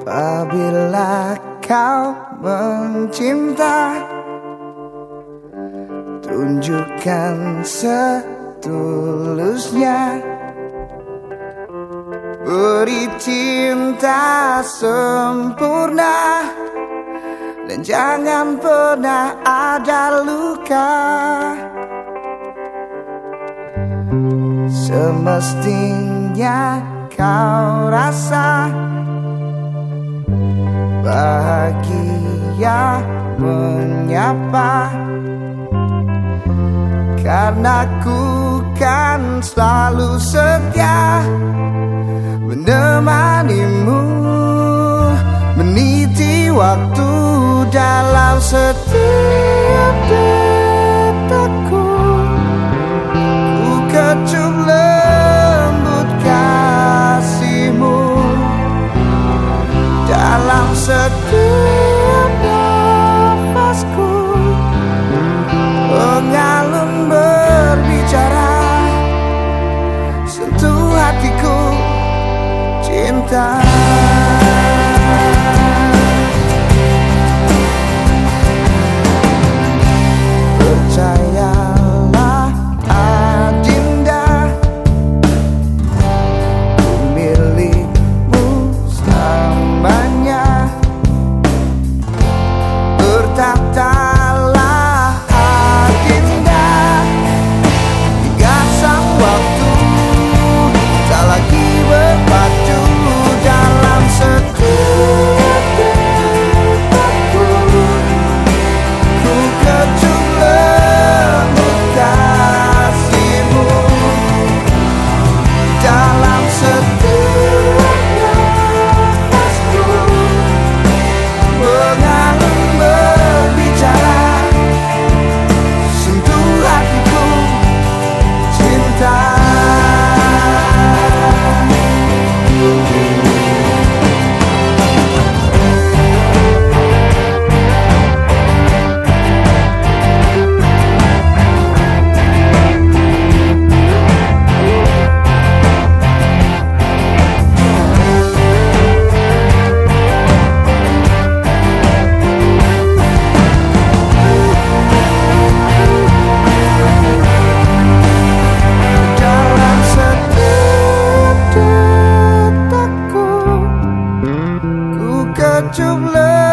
Apabila kau mencinta Tunjukkan setulusnya Beri cinta sempurna Dan jangan pernah ada luka. Semestinya kau rasa Bahagia menyapa. Karena ku kan selalu setia Menemanimu Meniti waktu dalam setiap detakku setiap nafasku Pengalun berbicara. Sentuh hatiku cinta that love.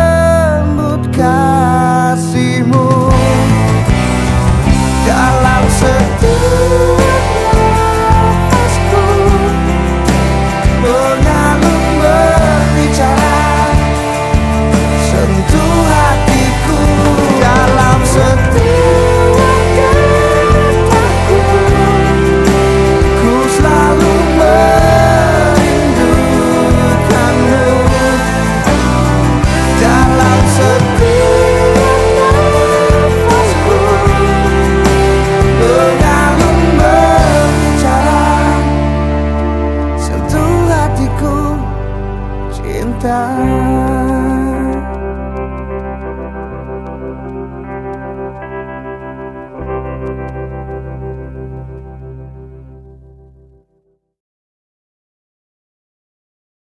Sentuh hatiku cinta